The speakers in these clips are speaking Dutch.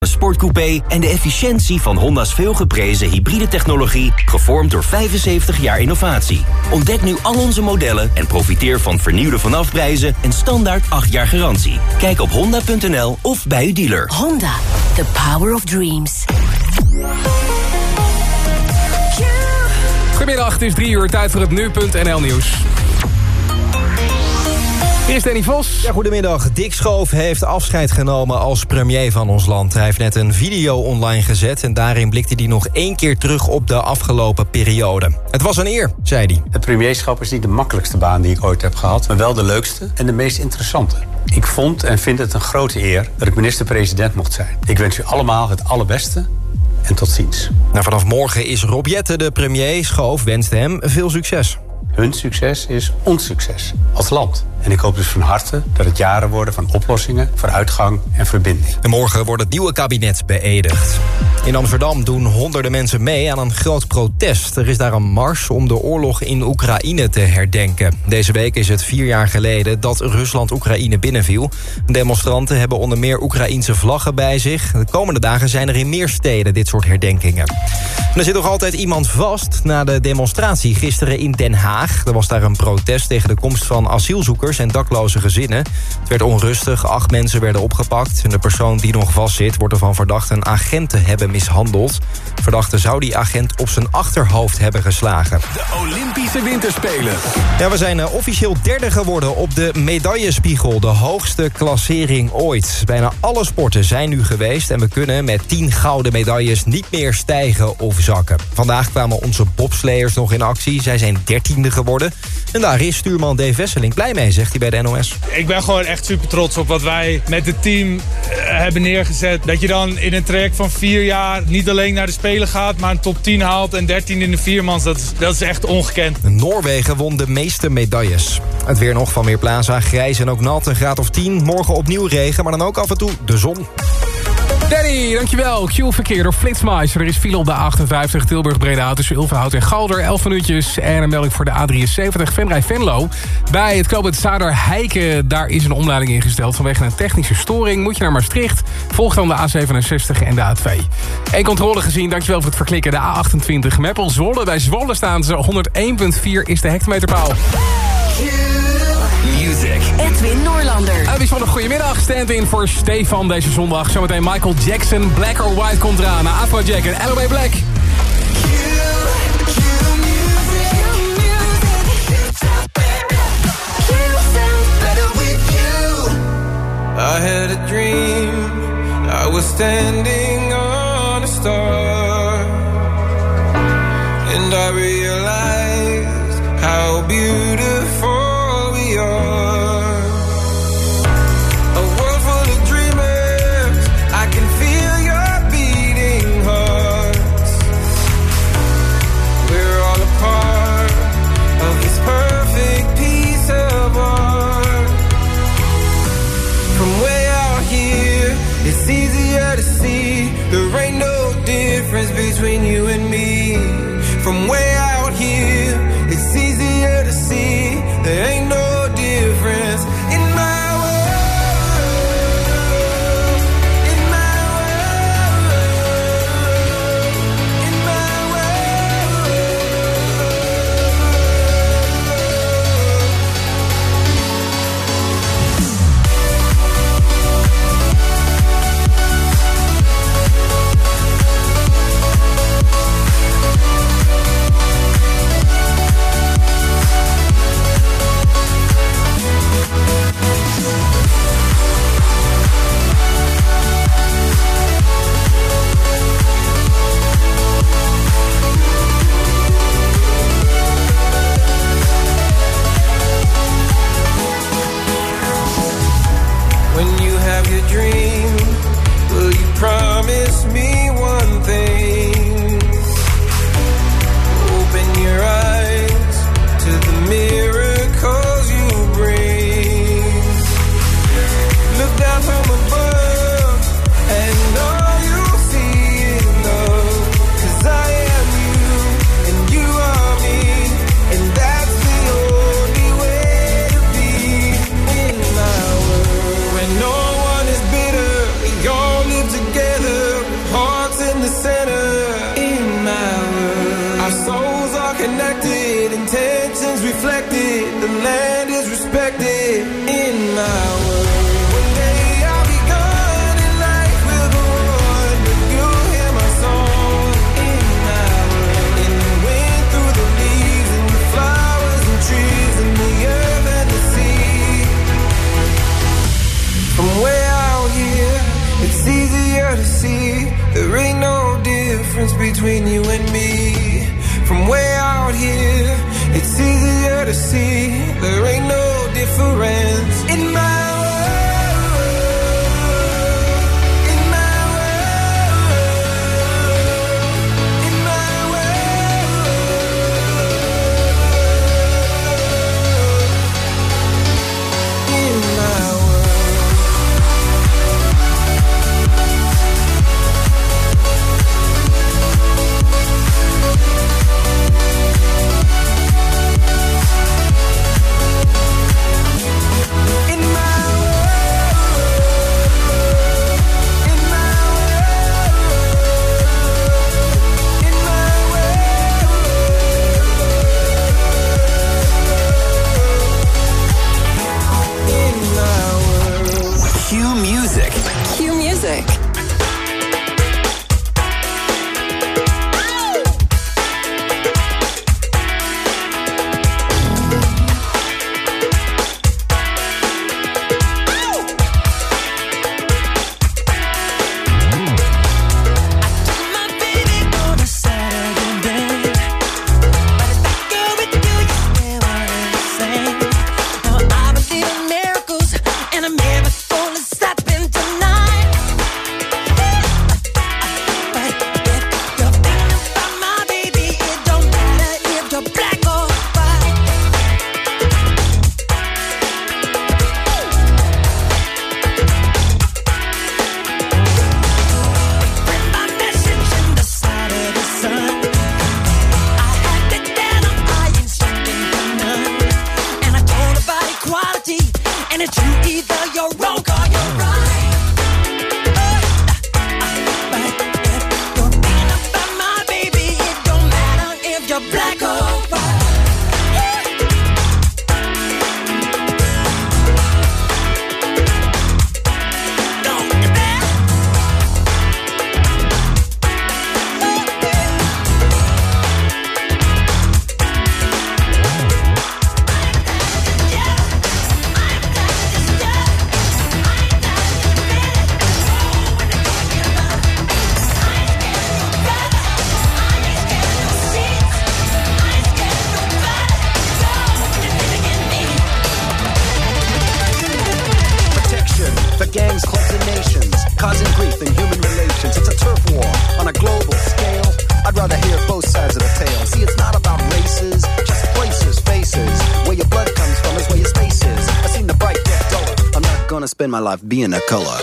Een sportcoupé en de efficiëntie van Honda's veelgeprezen hybride technologie... gevormd door 75 jaar innovatie. Ontdek nu al onze modellen en profiteer van vernieuwde vanafprijzen... en standaard 8 jaar garantie. Kijk op honda.nl of bij uw dealer. Honda, the power of dreams. Goedemiddag, het is 3 uur, tijd voor het nu.nl nieuws. Hier is Danny Vos. Ja, goedemiddag. Dick Schoof heeft afscheid genomen als premier van ons land. Hij heeft net een video online gezet... en daarin blikte hij nog één keer terug op de afgelopen periode. Het was een eer, zei hij. Het premierschap is niet de makkelijkste baan die ik ooit heb gehad... maar wel de leukste en de meest interessante. Ik vond en vind het een grote eer dat ik minister-president mocht zijn. Ik wens u allemaal het allerbeste en tot ziens. Nou, vanaf morgen is Rob Jette de premier. Schoof wenst hem veel succes. Hun succes is ons succes als land. En ik hoop dus van harte dat het jaren worden van oplossingen, vooruitgang en verbinding. En morgen wordt het nieuwe kabinet beëdigd. In Amsterdam doen honderden mensen mee aan een groot protest. Er is daar een mars om de oorlog in Oekraïne te herdenken. Deze week is het vier jaar geleden dat Rusland Oekraïne binnenviel. Demonstranten hebben onder meer Oekraïense vlaggen bij zich. De komende dagen zijn er in meer steden dit soort herdenkingen. En er zit nog altijd iemand vast na de demonstratie gisteren in Den Haag. Er was daar een protest tegen de komst van asielzoekers en dakloze gezinnen. Het werd onrustig, acht mensen werden opgepakt. En de persoon die nog vastzit wordt ervan verdacht een agent te hebben mishandeld. Verdachte zou die agent op zijn achterhoofd hebben geslagen. De Olympische Winterspelen. Ja, we zijn uh, officieel derde geworden op de medaillespiegel. De hoogste klassering ooit. Bijna alle sporten zijn nu geweest... en we kunnen met 10 gouden medailles niet meer stijgen of zakken. Vandaag kwamen onze bobsleiers nog in actie. Zij zijn dertiende geworden. En daar is stuurman Dave Wesseling blij mee, zegt hij bij de NOS. Ik ben gewoon echt super trots op wat wij met het team uh, hebben neergezet. Dat je dan in een traject van vier jaar niet alleen naar de Spelen gaat... maar een top 10 haalt en 13 in de viermans. Dat is, dat is echt ongekend. Noorwegen won de meeste medailles. Het weer nog van Weerplaza, grijs en ook nat, een graad of 10. Morgen opnieuw regen, maar dan ook af en toe de zon. Danny, dankjewel. Q-verkeer door Flitsmeister. Er is file op de 58 Tilburg-Breda tussen Ulverhout en Galder. 11 minuutjes. En een melding voor de A73 Venray-Venlo. Bij het knooppunt Zader Heiken, daar is een omleiding ingesteld. Vanwege een technische storing moet je naar Maastricht. Volg dan de A67 en de A2. Eén controle gezien, dankjewel voor het verklikken. De A28 Meppel Zwolle. Bij Zwolle staan ze 101.4 is de hectometerpaal. Edwin Noorlander. Uh, van een goedemiddag. Stand-in voor Stefan deze zondag. Zometeen Michael Jackson. Black or White komt eraan. Afrojack en Alloway Black. I had a dream. I was standing on a star. And I realized how beautiful being a color.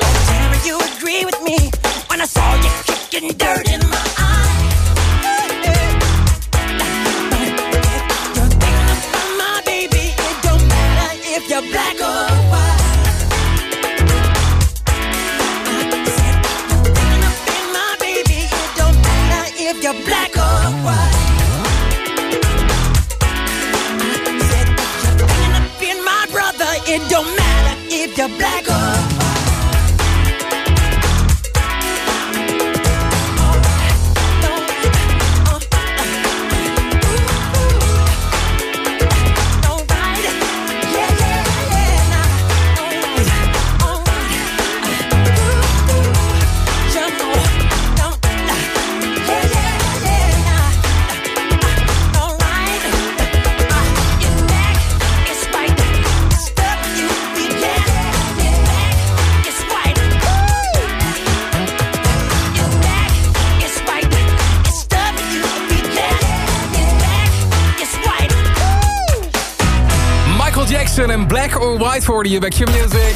Alright voor je bij Jim Music.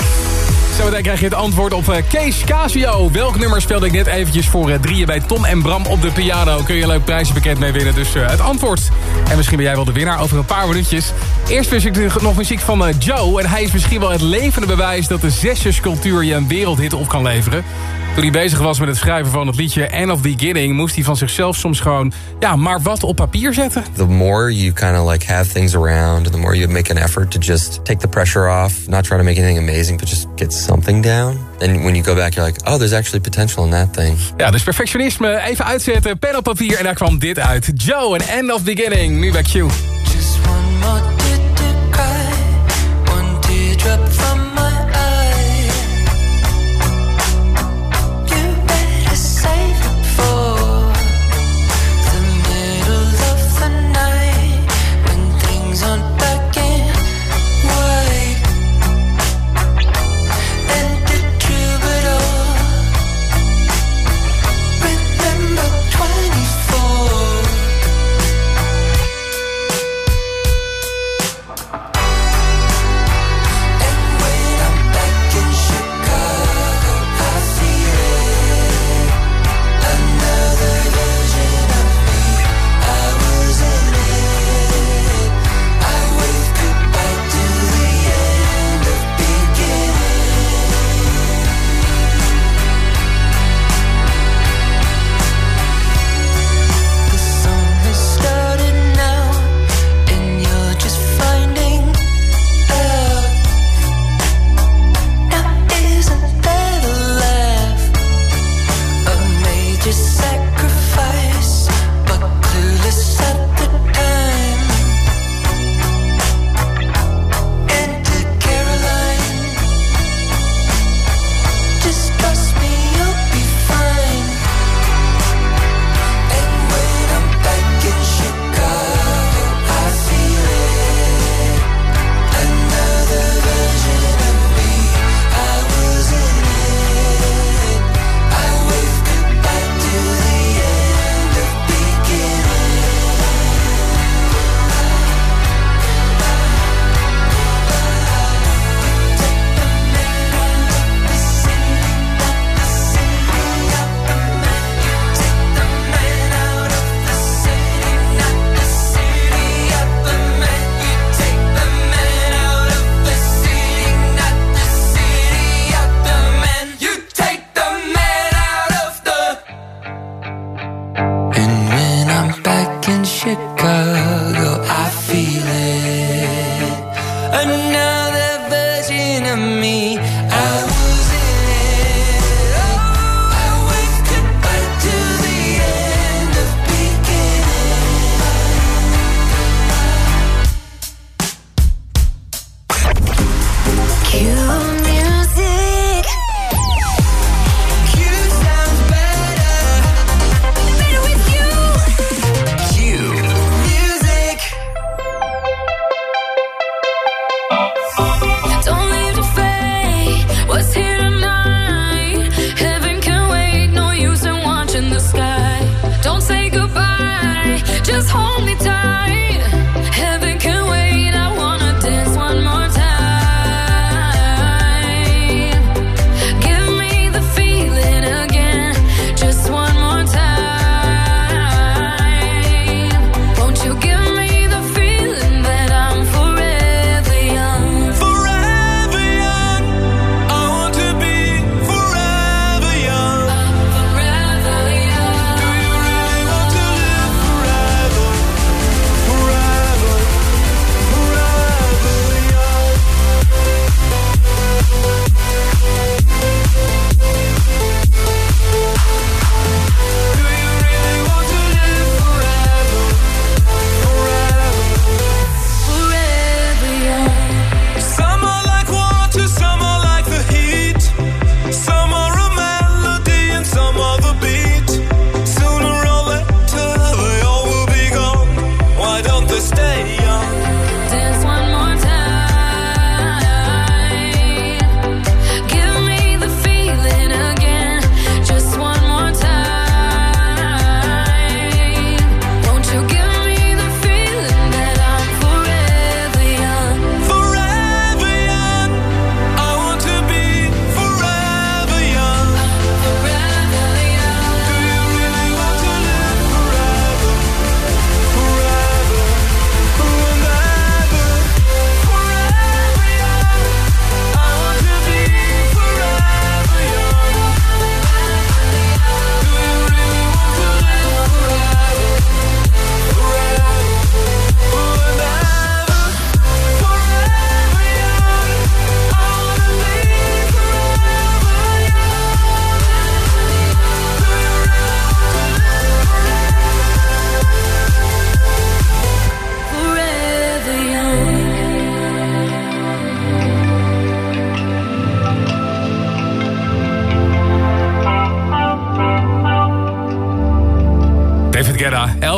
daar krijg je het antwoord op eh, Kees Casio. Welk nummer speelde ik net eventjes voor eh, drieën bij Tom en Bram op de piano? Kun je een leuk prijzenpakket mee winnen, dus eh, het antwoord. En misschien ben jij wel de winnaar over een paar minuutjes. Eerst wist ik nog muziek van Joe. En hij is misschien wel het levende bewijs dat de zesjescultuur je een wereldhit op kan leveren. Toen hij bezig was met het schrijven van het liedje End of Beginning... moest hij van zichzelf soms gewoon ja, maar wat op papier zetten. The more you kind of like have things around, the more you make an effort to just take the pressure off, not try to make anything amazing, but just get something down. And when you go back, you're like, oh, there's actually potential in that thing. Ja, dus perfectionisme, even uitzetten, pen op papier... en daar kwam dit uit. Joe en End of Beginning, nu bij Q. Just one more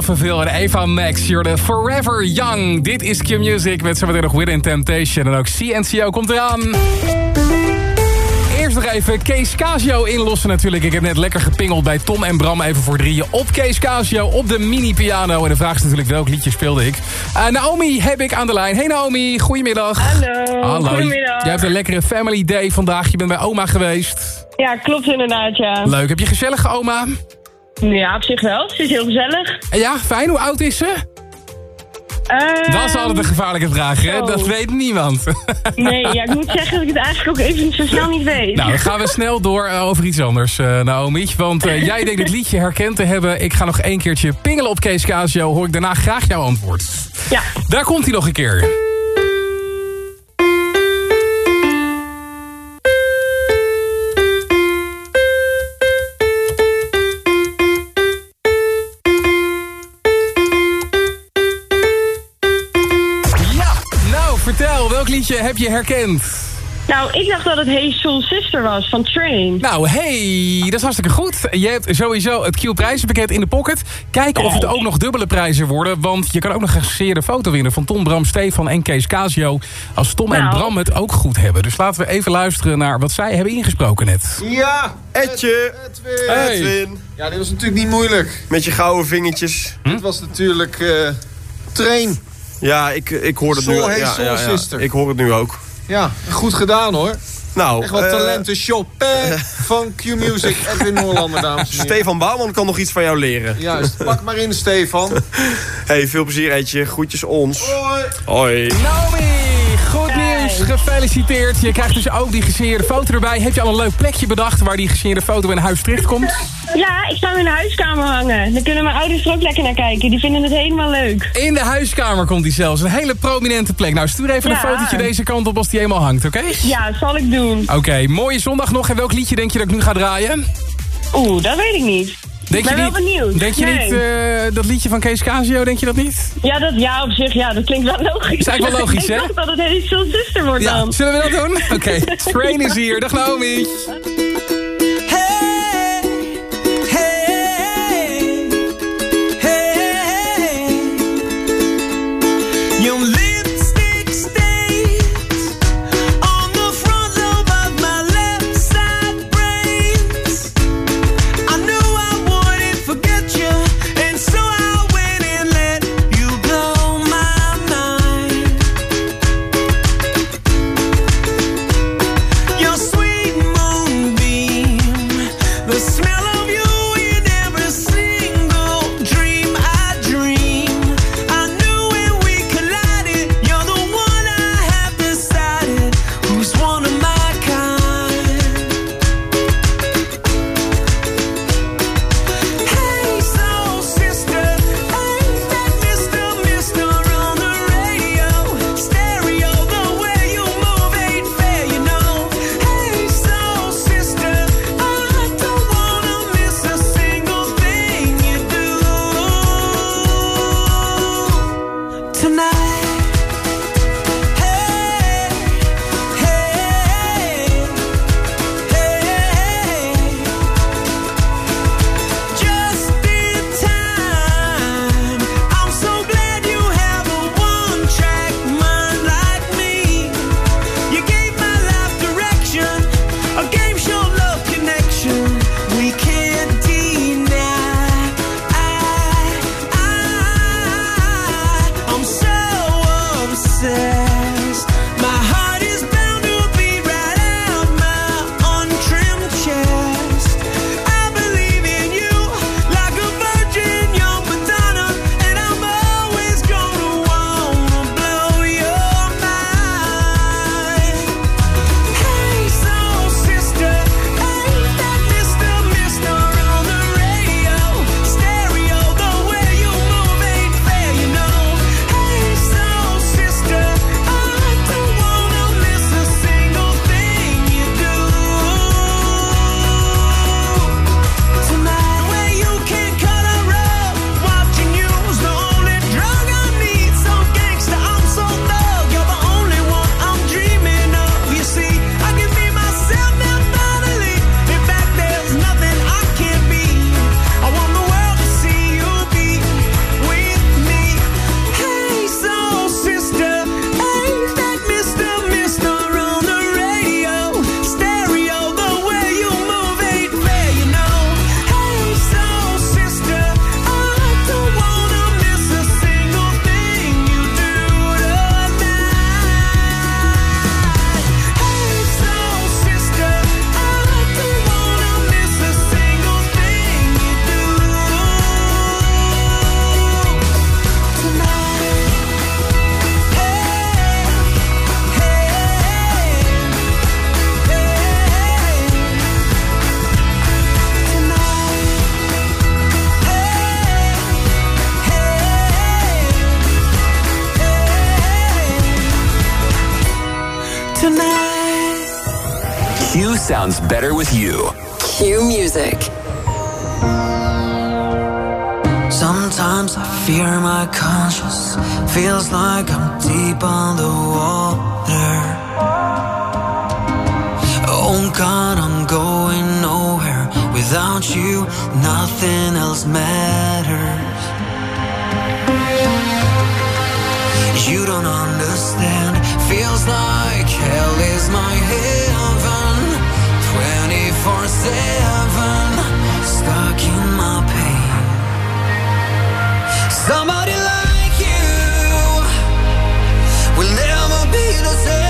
Elfenville en Eva Max. You're the Forever Young. Dit is Q-Music met zometeen nog Within Temptation. En ook CNCO komt eraan. Eerst nog even Kees Casio inlossen natuurlijk. Ik heb net lekker gepingeld bij Tom en Bram even voor drieën. Op Kees Casio, op de mini-piano. En de vraag is natuurlijk welk liedje speelde ik. Eh, Naomi heb ik aan de lijn. Hey Naomi, goedemiddag. Hallo, Hallo. goedemiddag. Jij hebt een lekkere family day vandaag. Je bent bij oma geweest. Ja, klopt inderdaad, ja. Leuk. Heb je gezellige oma? Ja, op zich wel. Ze is heel gezellig. En Ja, fijn. Hoe oud is ze? Eh, Dat is altijd een gevaarlijke vraag, hè? Dat weet niemand. Nee, ja, ik moet zeggen dat ik het eigenlijk ook even zo snel niet weet. Nou, dan gaan we snel door eh, over iets anders, eh, Naomi. Want eh, jij denkt het liedje herkend te hebben. Ik ga nog één keertje pingelen op Kees Casio. Hoor ik daarna graag jouw antwoord. Ja. Daar komt hij nog een keer. Heb je herkend? Nou, ik dacht dat het Hey Soul Sister was van Train. Nou, hey, dat is hartstikke goed. Je hebt sowieso het Q-prijzenpakket in de pocket. Kijken of het ook nog dubbele prijzen worden. Want je kan ook nog een gescheerde foto winnen van Tom, Bram, Stefan en Kees Casio. Als Tom en Nou. Bram het ook goed hebben. Dus laten we even luisteren naar wat zij hebben ingesproken net. Ja, Etje. Edwin. Hey. Edwin. Ja, dit was natuurlijk niet moeilijk. Met je gouden vingertjes. Dit was natuurlijk eh Train. Ja, ik, ik hoor het nu. Hey, ja, Soul ja, ja. Sister. Ik hoor het nu ook. Ja, goed gedaan hoor. Nou, Echt wat eh, talenten shoppen van Q-Music. Edwin Noorlander, dames en heren. Stefan Bouwman kan nog iets van jou leren. Juist, pak maar in Stefan. Hey, veel plezier Etje. Groetjes ons. Hoi. Hoi. Naomi, Gefeliciteerd. Je krijgt dus ook die gescheerde foto erbij. Heb je al een leuk plekje bedacht waar die gescheerde foto in huis terechtkomt? Ja, ik zou hem in de huiskamer hangen. Dan kunnen mijn ouders er ook lekker naar kijken. Die vinden het helemaal leuk. In de huiskamer komt die zelfs. Een hele prominente plek. Nou, stuur even een fotootje deze kant op als die eenmaal hangt, oké? Ja, zal ik doen. Oké, mooie zondag nog. En welk liedje denk je dat ik nu ga draaien? Oeh, dat weet ik niet. Denk ik ben je wel niet, benieuwd. Denk je Nee. niet eh, dat liedje van Kees Casio, denk je dat niet? Ja, dat, ja, op zich, ja, dat klinkt wel logisch. Is eigenlijk wel logisch, hè? ik dacht dat het Hey Soul Sister wordt Ja, dan. zullen we dat doen? Oké, Train is hier. Dag Naomi. Better with you. Cue Music. Sometimes I fear my conscience. Feels like I'm deep underwater. Oh God, I'm going nowhere. Without you, nothing else matters. You don't understand. Feels like hell is my heaven. Somebody like you will never be the same.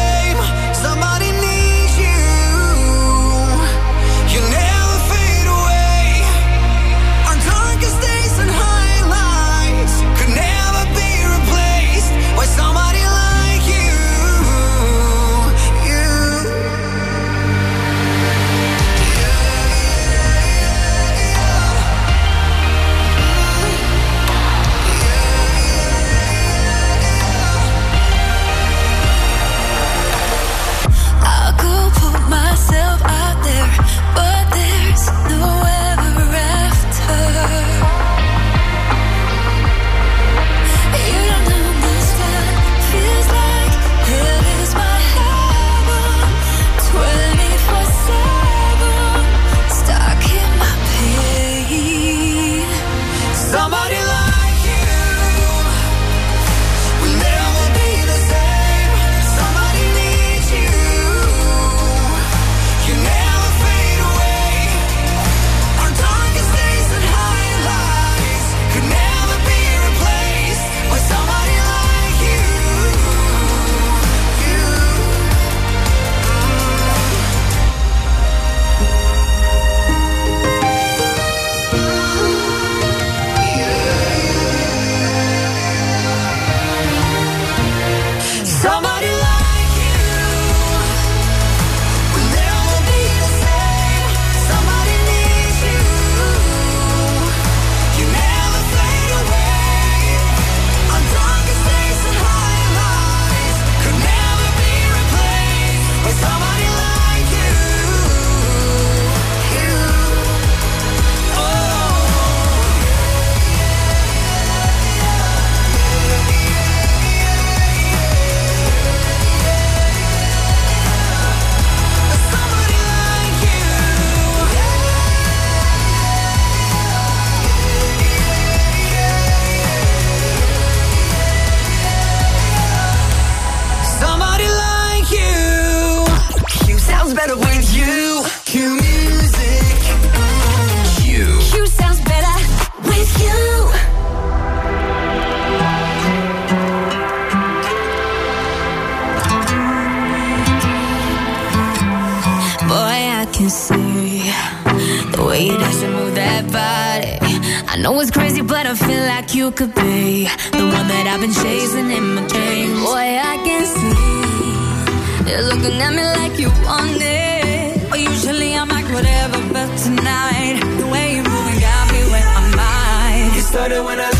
Know it's crazy, but I feel like you could be the one that I've been chasing in my dreams. Boy, I can see you're looking at me like you want it. But usually I'm like whatever, but tonight the way you're moving got me where my mind. It started when I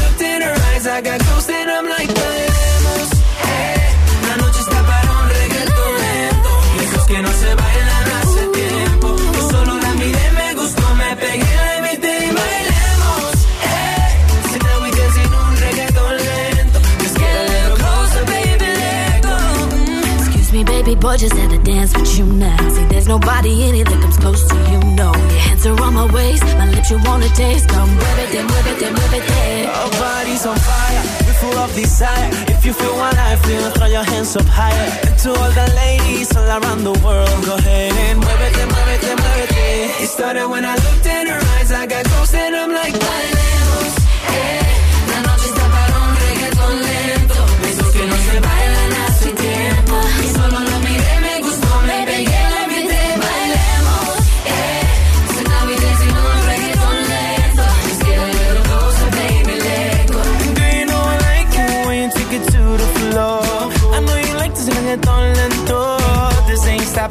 just had to dance with you now. See, there's nobody in it that comes close to you, no. Your hands are on my waist, my lips you wanna taste. Come move it, then move it, then move it, then. Our bodies on fire, we're full of desire. If you feel what I feel, throw your hands up higher. And to all the ladies all around the world, go ahead and muévete, muévete, muévete. It then move it. It started when I looked in her eyes, I got close and I'm like, eh. La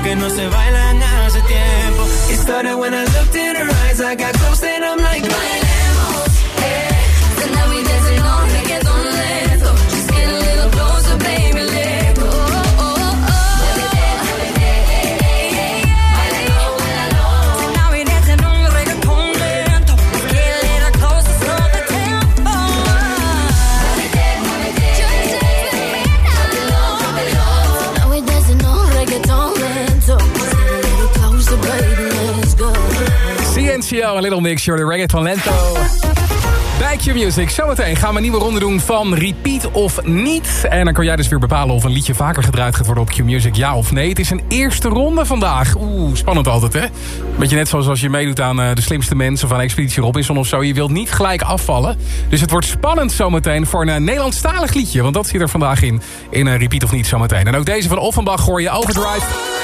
que no se bailan hace tiempo. It started CNCO, een little mixture, de reggaeton lento. Bij Q-Music. Zometeen gaan we een nieuwe ronde doen van repeat of niet. En dan kan jij dus weer bepalen of een liedje vaker gedraaid gaat worden op Q-Music, ja of nee. Het is een eerste ronde vandaag. Oeh, spannend altijd, hè? Beetje net zoals als je meedoet aan eh, de slimste mensen van Expeditie Robinson of zo. Je wilt niet gelijk afvallen. Dus het wordt spannend zometeen voor een uh, Nederlandstalig liedje. Want dat zit er vandaag in, in uh, repeat of niet zometeen. En ook deze van Offenbach hoor je Overdrive.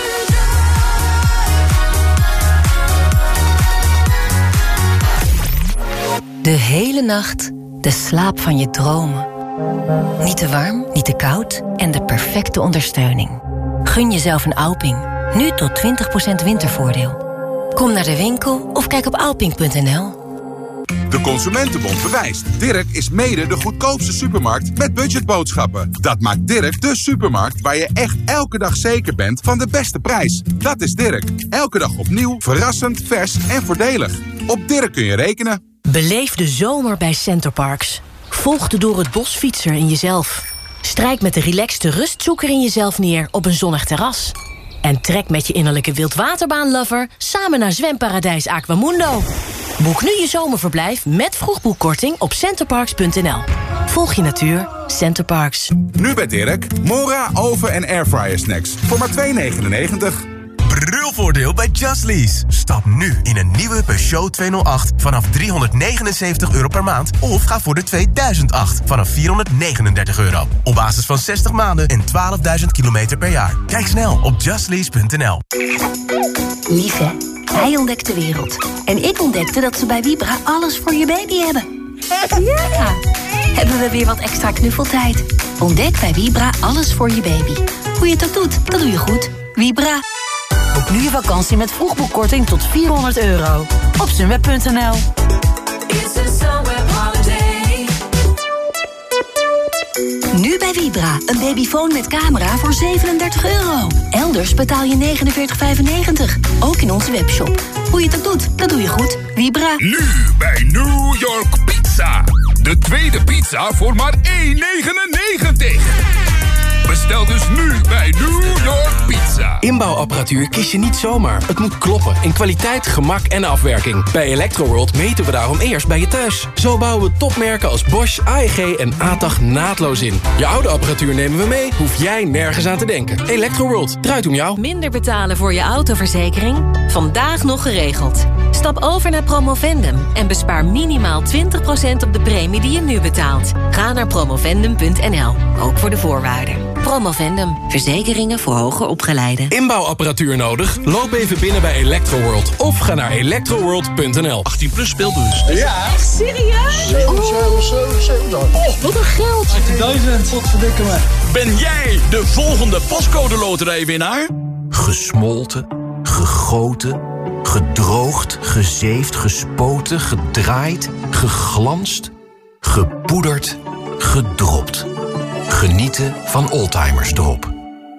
De hele nacht de slaap van je dromen. Niet te warm, niet te koud en de perfecte ondersteuning. Gun jezelf een Alping. Nu tot 20% wintervoordeel. Kom naar de winkel of kijk op alping.nl. De Consumentenbond bewijst. Dirk is mede de goedkoopste supermarkt met budgetboodschappen. Dat maakt Dirk de supermarkt waar je echt elke dag zeker bent van de beste prijs. Dat is Dirk. Elke dag opnieuw, verrassend, vers en voordelig. Op Dirk kun je rekenen. Beleef de zomer bij Centerparks. Volg de door het bos fietser in jezelf. Strijk met de relaxte rustzoeker in jezelf neer op een zonnig terras. En trek met je innerlijke wildwaterbaanlover samen naar zwemparadijs Aquamundo. Boek nu je zomerverblijf met vroegboekkorting op centerparks.nl. Volg je natuur, Centerparks. Nu bij Dirk, Mora, oven en airfryer snacks. Voor maar 2,99. Brulvoordeel bij Just Lease. Stap nu in een nieuwe Peugeot 208 vanaf 379 euro per maand... of ga voor de 2008 vanaf 439 euro. Op basis van 60 maanden en 12.000 kilometer per jaar. Kijk snel op justlease.nl. Lief hè? Hij ontdekt de wereld. En ik ontdekte dat ze bij Vibra alles voor je baby hebben. Ja! Hebben we weer wat extra knuffeltijd. Ontdek bij Vibra alles voor je baby. Hoe je het ook doet, dat doe je goed. Vibra. Boek nu je vakantie met vroegboekkorting tot 400 euro. Op sunweb.nl. Nu bij Vibra. Een babyfoon met camera voor 37 euro. Elders betaal je 49,95. Ook in onze webshop. Hoe je het ook doet, dat doe je goed. Vibra. Nu bij New York Pizza. De tweede pizza voor maar 1,99. Bestel dus nu bij New York Pizza. Inbouwapparatuur kies je niet zomaar. Het moet kloppen in kwaliteit, gemak en afwerking. Bij Electroworld meten we daarom eerst bij je thuis. Zo bouwen we topmerken als Bosch, AEG en ATAG naadloos in. Je oude apparatuur nemen we mee, hoef jij nergens aan te denken. Electroworld, draait om jou. Minder betalen voor je autoverzekering? Vandaag nog geregeld. Stap over naar Promovendum en bespaar minimaal 20% op de premie die je nu betaalt. Ga naar promovendum.nl, ook voor de voorwaarden. Promovendum, verzekeringen voor hoger opgeleiden. Inbouwapparatuur nodig? Loop even binnen bij Electroworld of ga naar electroworld.nl. 18 plus speelbus. Echt serieus? Oh, wat een geld. 18.000, wat verdikken me. Ben jij de volgende postcode loterijwinnaar? Gesmolten, gegoten, gedroogd, gezeefd, gespoten, gedraaid, geglanst, gepoederd, gedropt. Genieten van Oldtimers Drop.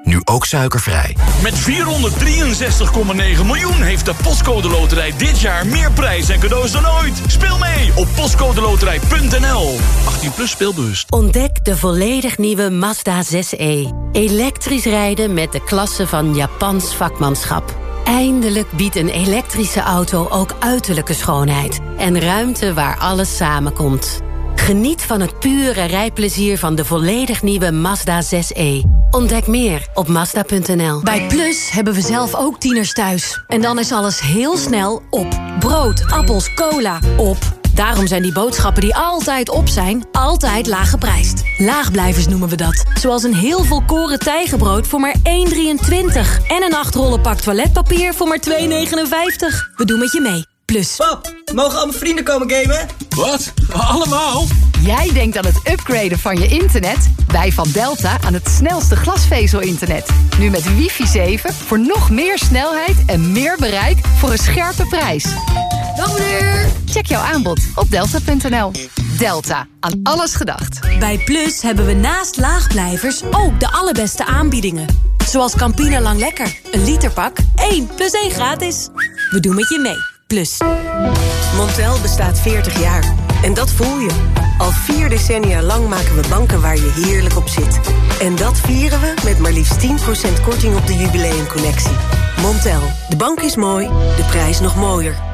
Nu ook suikervrij. Met 463,9 miljoen heeft de Postcode Loterij dit jaar meer prijs en cadeaus dan ooit. Speel mee op postcodeloterij.nl. 18 plus speelbewust. Ontdek de volledig nieuwe Mazda 6e. Elektrisch rijden met de klasse van Japans vakmanschap. Eindelijk biedt een elektrische auto ook uiterlijke schoonheid. En ruimte waar alles samenkomt. Geniet van het pure rijplezier van de volledig nieuwe Mazda 6e. Ontdek meer op Mazda.nl. Bij Plus hebben we zelf ook tieners thuis. En dan is alles heel snel op. Brood, appels, cola, op. Daarom zijn die boodschappen die altijd op zijn, altijd laag geprijsd. Laagblijvers noemen we dat. Zoals een heel volkoren tijgenbrood voor maar 1,23. En een 8 rollen pak toiletpapier voor maar 2,59. We doen met je mee. Plus. Pap, mogen al mijn vrienden komen gamen? Wat? Allemaal? Jij denkt aan het upgraden van je internet? Wij van Delta aan het snelste glasvezel-internet. Nu met wifi 7 voor nog meer snelheid en meer bereik voor een scherpe prijs. Dag meneer! Check jouw aanbod op delta.nl. Delta, aan alles gedacht. Bij Plus hebben we naast laagblijvers ook de allerbeste aanbiedingen. Zoals Campina Lang Lekker. Een literpak, 1 plus 1 gratis. We doen met je mee. Plus. Montel bestaat 40 jaar. En dat voel je. Al vier decennia lang maken we banken waar je heerlijk op zit. En dat vieren we met maar liefst 10% korting op de jubileumconnectie. Montel, de bank is mooi, de prijs nog mooier.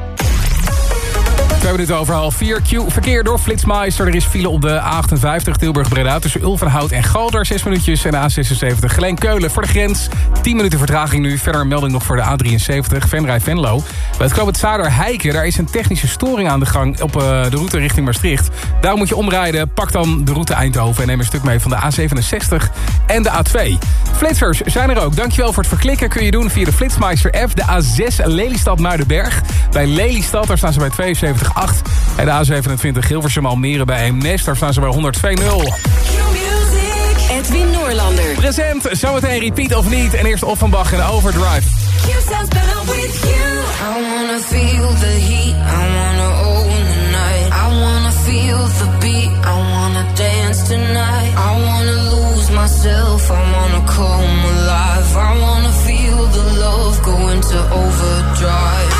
Twee minuten over half vier. Q verkeer door Flitsmeister. Er is file op de A58 Tilburg-Breda tussen Ulvenhout en Galder. 6 minuutjes en A76 Geleen-Keulen voor de grens. 10 minuten vertraging nu. Verder een melding nog voor de A73 Venray-Venlo. Bij het Knoop Zader Heiken daar is een technische storing aan de gang op eh, de route richting Maastricht. Daar moet je omrijden. Pak dan de route Eindhoven en neem een stuk mee van de A67 en de A2. Flitsers zijn er ook. Dankjewel voor het verklikken. Kun je doen via de Flitsmeister app. De A6 Lelystad-Muidenberg. Bij Lelystad daar staan ze bij 72 8. En de A27 Hilversum Almere bij Eemnes. Daar staan ze bij 102.0. Edwin Noorlander. Present, zometeen repeat of niet. En eerst Offenbach en Overdrive. I wanna feel the heat, I wanna own the night. I wanna feel the beat, I wanna dance tonight. I wanna lose myself, I wanna come alive. I wanna feel the love go into overdrive.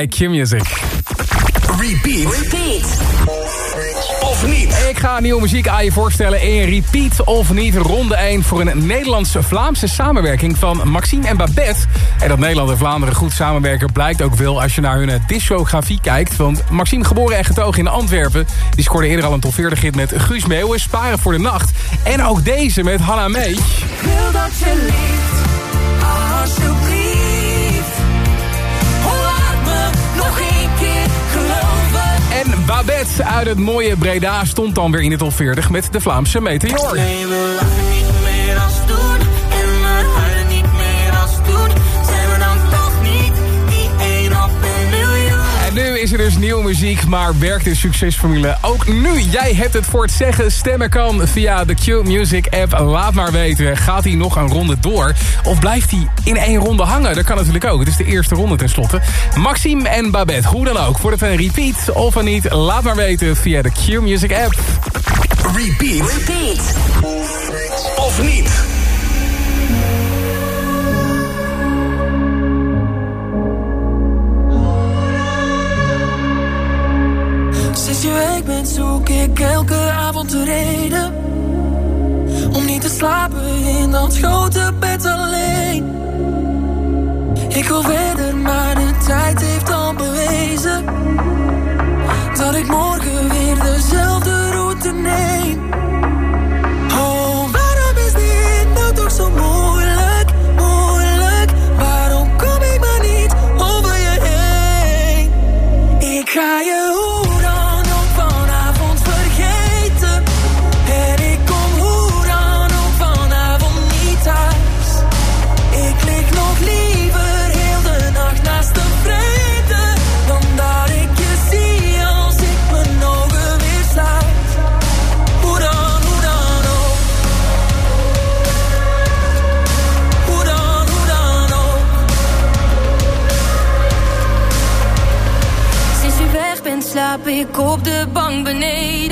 Bij Q-Music. Repeat. Repeat. Of niet? Ik ga nieuwe muziek aan je voorstellen in Repeat of niet. Ronde 1 voor een Nederlandse-Vlaamse samenwerking van Maxime en Babette. En dat Nederland en Vlaanderen goed samenwerken blijkt ook wel als je naar hun discografie kijkt. Want Maxime, geboren en getogen in Antwerpen, die scoorde eerder al een top 40 hit met Guus Meeuwis, Sparen voor de Nacht. En ook deze met Hannah Mee. Ik wil dat je uit het mooie Breda stond dan weer in de top 40 met de Vlaamse Meteor. Dus nieuwe muziek, maar werkt de succesformule ook nu? Jij hebt het voor het zeggen. Stemmen kan via de Q Music app. Laat maar weten, gaat hij nog een ronde door? Of blijft hij in één ronde hangen? Dat kan natuurlijk ook. Het is de eerste ronde tenslotte. Maxime en Babette, hoe dan ook. Wordt het een repeat of een niet? Laat maar weten via de Q Music app. Repeat. Repeat. Of niet? Sinds je weg bent zoek ik elke avond de reden Om niet te slapen in dat grote bed alleen. Ik wil verder, maar de tijd heeft al bewezen Dat ik morgen ik op de bank beneden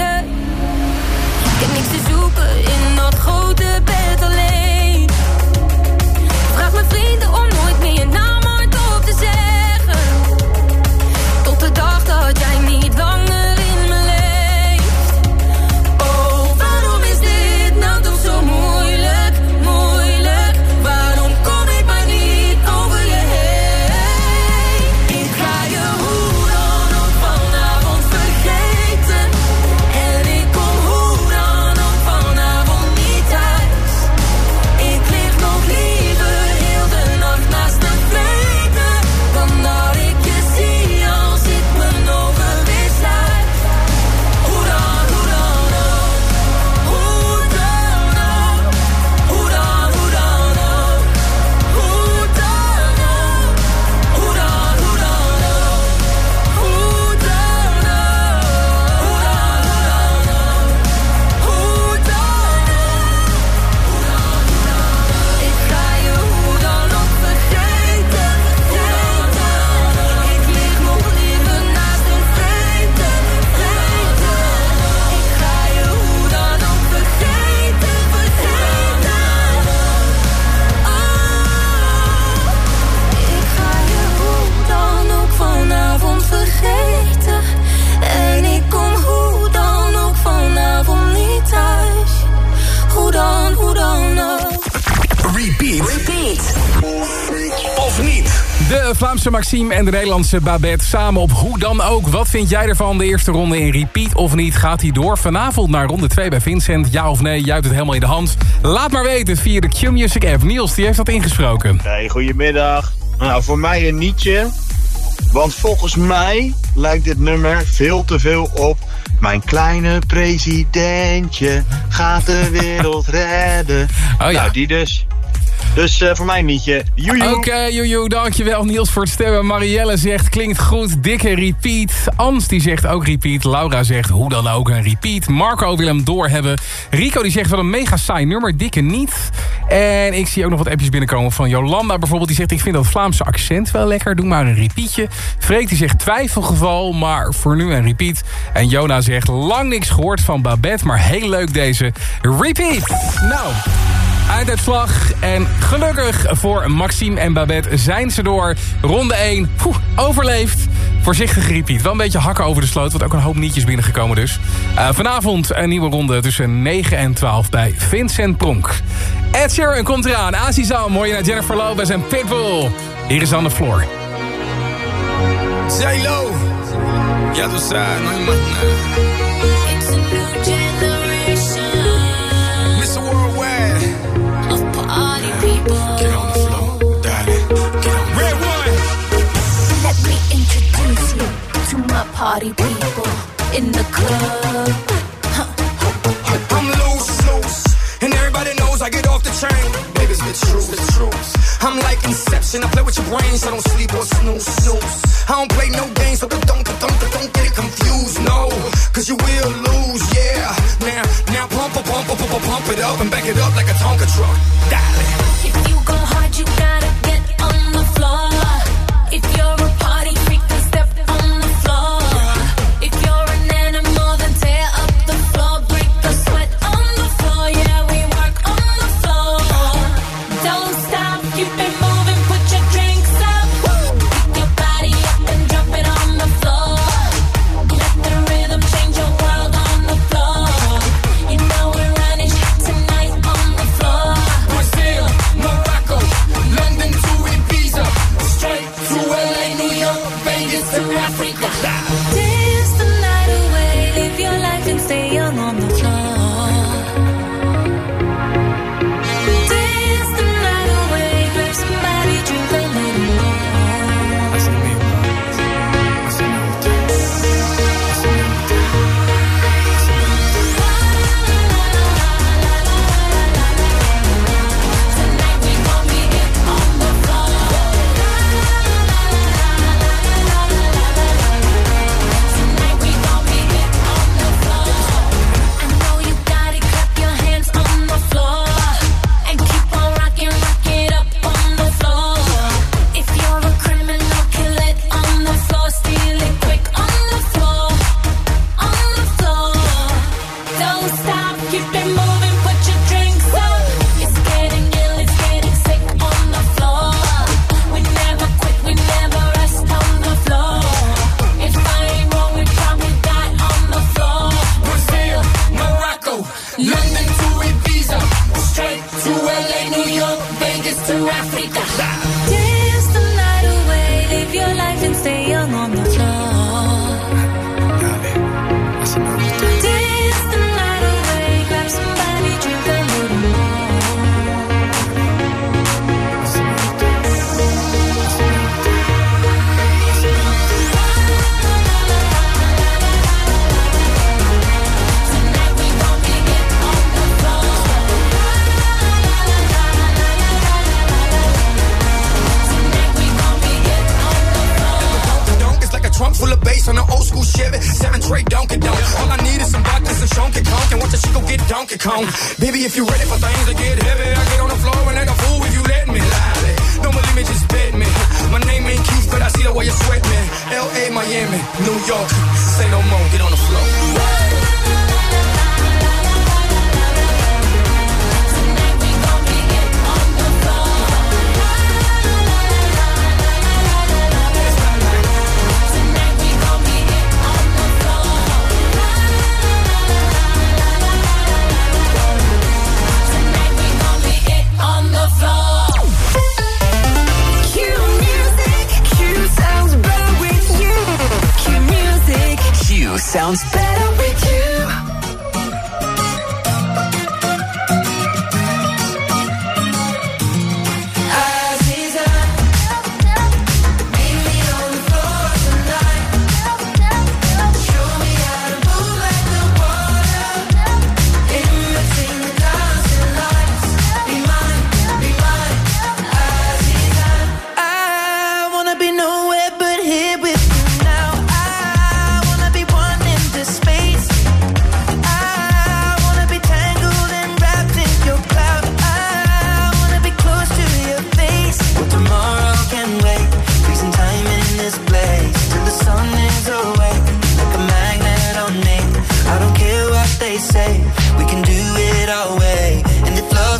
Maxime en de Nederlandse Babette samen op hoe dan ook. Wat vind jij ervan? De eerste ronde in repeat of niet? Gaat hij door vanavond naar ronde 2 bij Vincent? Ja of nee? Jij hebt het helemaal in de hand. Laat maar weten via de Q-Music app. Niels, die heeft dat ingesproken. Hey, goedemiddag. Nou, voor mij een nietje. Want volgens mij lijkt dit nummer veel te veel op... Mijn kleine presidentje gaat de wereld redden. Oh ja. Nou, die dus. Dus eh, voor mij nietje. Joejoe. Oké, joejoe, dankjewel Niels voor het stemmen. Marielle zegt, klinkt goed, dikke repeat. Ans die zegt ook repeat. Laura zegt, hoe dan ook een repeat. Marco wil hem doorhebben. Rico die zegt, wat een mega saai nummer, dikke niet. En ik zie ook nog wat appjes binnenkomen van Jolanda bijvoorbeeld. Die zegt, ik vind dat Vlaamse accent wel lekker, doe maar een repeatje. Freek die zegt, twijfelgeval, maar voor nu een repeat. En Jona zegt, lang niks gehoord van Babette, maar heel leuk deze repeat. Nou einduitslag. En gelukkig voor Maxime en Babette zijn ze door. Ronde 1, poeh, overleefd. Voorzichtig repeat. Wel een beetje hakken over de sloot, Wat ook een hoop nietjes binnengekomen dus. Eh, vanavond een nieuwe ronde tussen 9 en 12 bij Vincent Pronk. Ed Sheeran komt eraan. Azizal, mooie naar Jennifer Lopez en Pitbull. Hier is aan de floor. J-Lo. Ja. Get on the floor, Let me introduce you to my party people in the club. I'm loose, loose, and everybody knows I get off the the truth. I'm like Inception, I play with your brains, I don't sleep or snooze. I don't play no games, so don't, don't, don't, don't get it confused, you will lose, yeah. Now, now pump, pump, pump, it up and back it up like a Tonka truck go hard, you gotta get on the floor. If you're Baby, if you're ready for things to get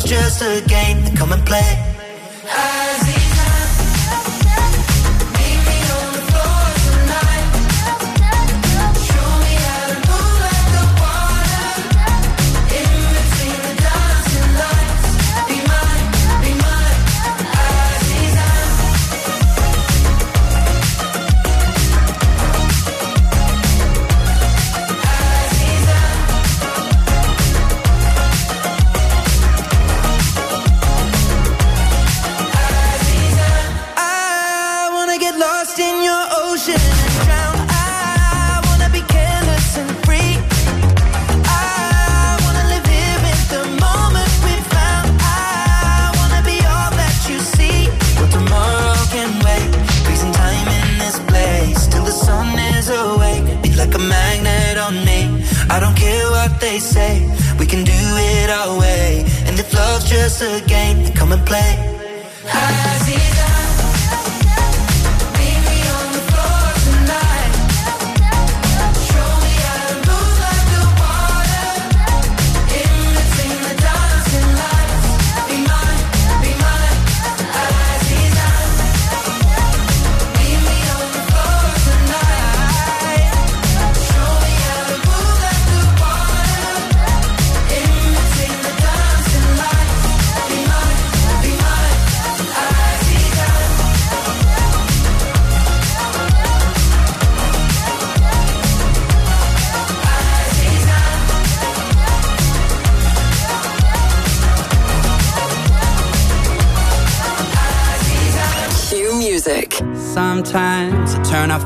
just a game, then come and play. Say. We can do it our way. And if love's just a game, then come and play.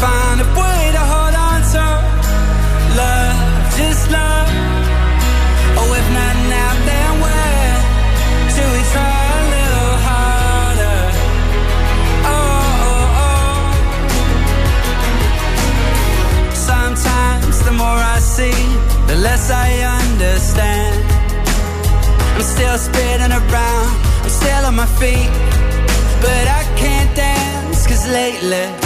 Find a way to hold on to love, just love. Oh, if not now, then when? Should we try a little harder? Oh, oh, oh. Sometimes the more I see, the less I understand. I'm still spinning around, I'm still on my feet. But I can't dance, cause lately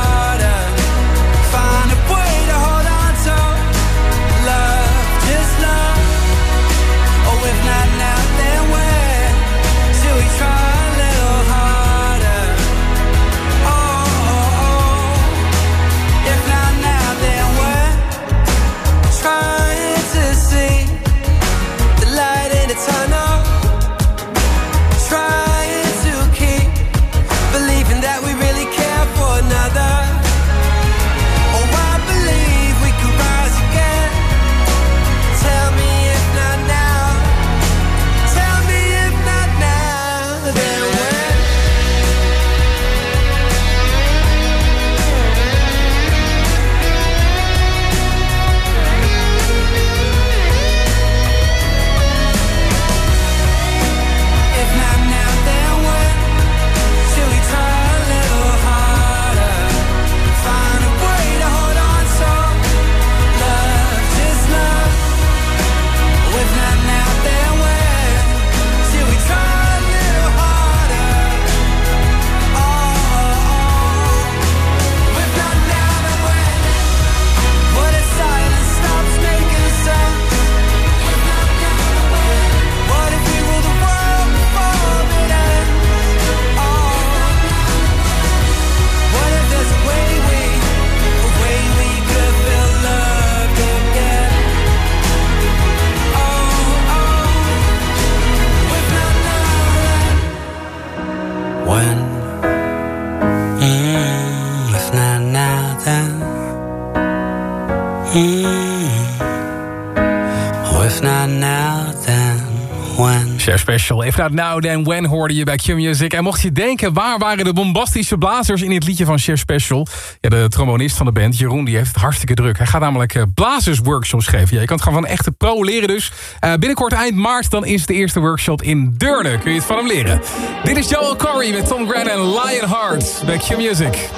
Special. If not now, then when hoorde je bij Q-Music. En mocht je denken, waar waren de bombastische blazers in het liedje van Chef Special? Ja, de trombonist van de band, Jeroen, die heeft het hartstikke druk. Hij gaat namelijk eh, blazersworkshops geven. Ja, je kan het gewoon van echte pro leren dus. Eh, binnenkort eind maart, dan is de eerste workshop in Deurne. Kun je het van hem leren. Dit is Joel Corey met Tom Grant en Lionheart bij Q-Music.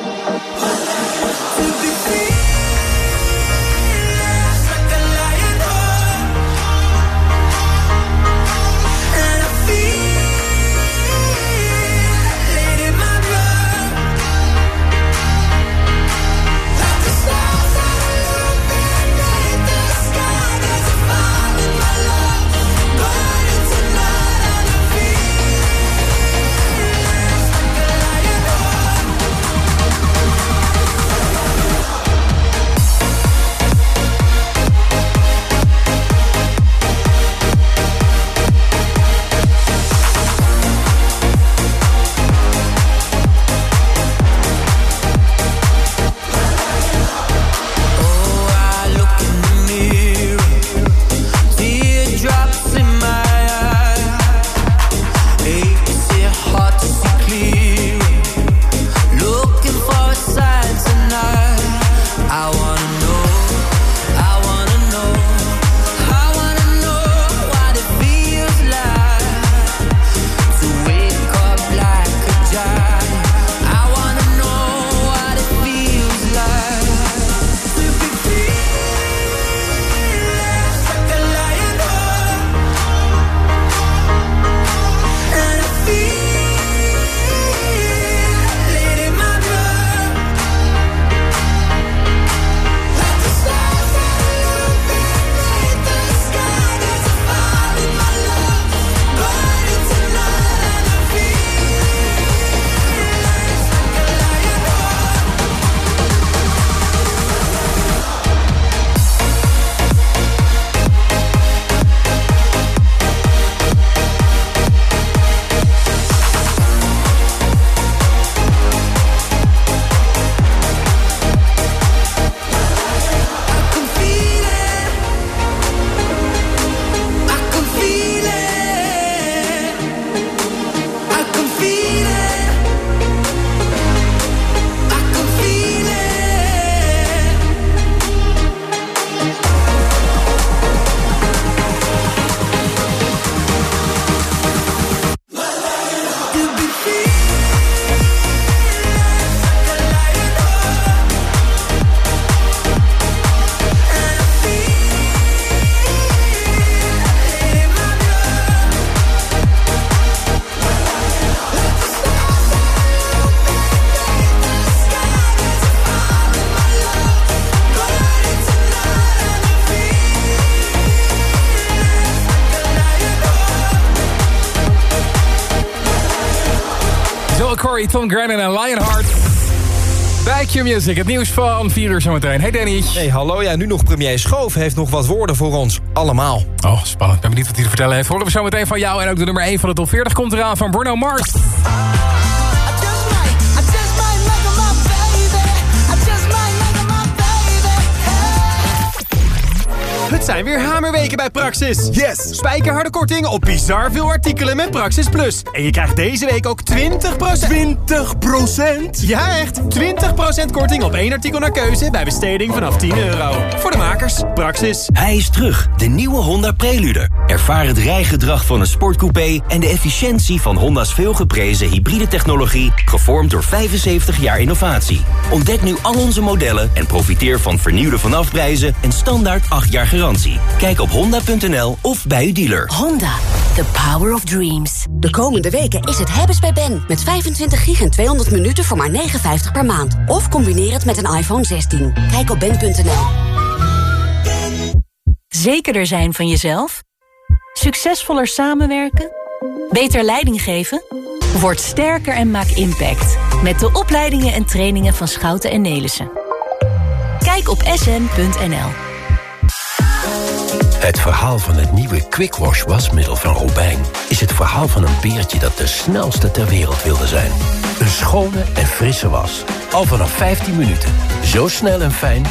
Corey, Tom Grennan en Lionheart. Bij Q-Music, het nieuws van 4 uur zometeen. Hey Danny. Hey, hallo. Ja, nu nog premier Schoof heeft nog wat woorden voor ons allemaal. Oh, spannend. Ik ben benieuwd wat hij te vertellen heeft. Horen we zo meteen van jou. En ook de nummer 1 van de top 40 komt eraan van Bruno Mars. Het zijn weer hamerweken bij Praxis. Yes! Spijkerharde korting op bizar veel artikelen met Praxis Plus. En je krijgt deze week ook 20%... 20%? Ja, echt! 20% korting op één artikel naar keuze bij besteding vanaf 10 euro. Voor de makers, Praxis. Hij is terug, de nieuwe Honda Prelude. Ervaar het rijgedrag van een sportcoupé en de efficiëntie van Honda's veelgeprezen hybride technologie, gevormd door 75 jaar innovatie. Ontdek nu al onze modellen en profiteer van vernieuwde vanafprijzen en standaard 8 jaar garantie. Kijk op honda.nl of bij uw dealer. Honda, the power of dreams. De komende weken is het hebben's bij Ben. Met 25 gig en 200 minuten voor maar 59 per maand. Of combineer het met een iPhone 16. Kijk op ben.nl. Zekerder zijn van jezelf? Succesvoller samenwerken? Beter leiding geven? Word sterker en maak impact. Met de opleidingen en trainingen van Schouten en Nelissen. Kijk op sn.nl. Het verhaal van het nieuwe Quick Wash wasmiddel van Robijn... is het verhaal van een beertje dat de snelste ter wereld wilde zijn. Een schone en frisse was. Al vanaf 15 minuten. Zo snel en fijn.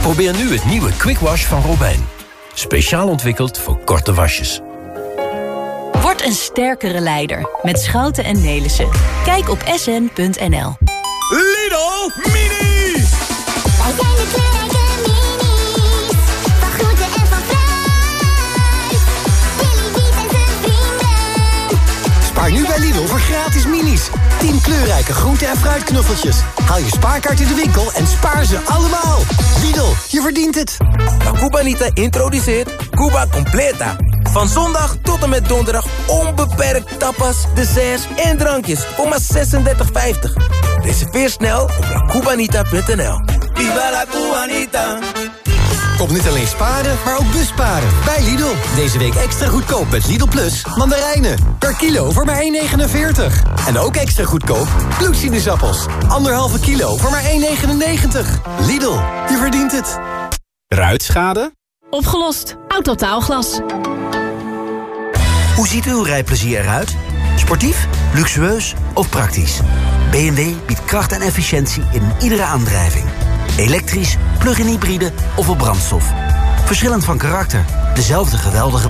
Probeer nu het nieuwe Quick Wash van Robijn. Speciaal ontwikkeld voor korte wasjes. Word een sterkere leider met Schouten en Nelissen. Kijk op sn.nl. Lidl Mini! Wij zijn de kleurrijke minis. Van groente en van fruit. Billy Biet en zijn vrienden. Spaar nu bij Lidl voor gratis minis. 10 kleurrijke groente- en fruitknuffeltjes. Haal je spaarkaart in de winkel en spaar ze allemaal. Lidl, je verdient het. La Cubanita introduceert Cuba Completa. Van zondag tot en met donderdag onbeperkt tapas, desserts en drankjes voor maar 36,50. Reserveer snel op lacubanita.nl. Viva la Cubanita! Kom niet alleen sparen, maar ook busparen. Bij Lidl. Deze week extra goedkoop met Lidl Plus mandarijnen. Per kilo voor maar 1,49. En ook extra goedkoop bloedsinusappels. Anderhalve kilo voor maar 1,99. Lidl, je verdient het. Ruitschade? Opgelost. Autotaalglas. Hoe ziet uw rijplezier eruit? Sportief, luxueus of praktisch? BMW biedt kracht en efficiëntie in iedere aandrijving. Elektrisch, plug-in hybride of op brandstof. Verschillend van karakter, dezelfde geweldige.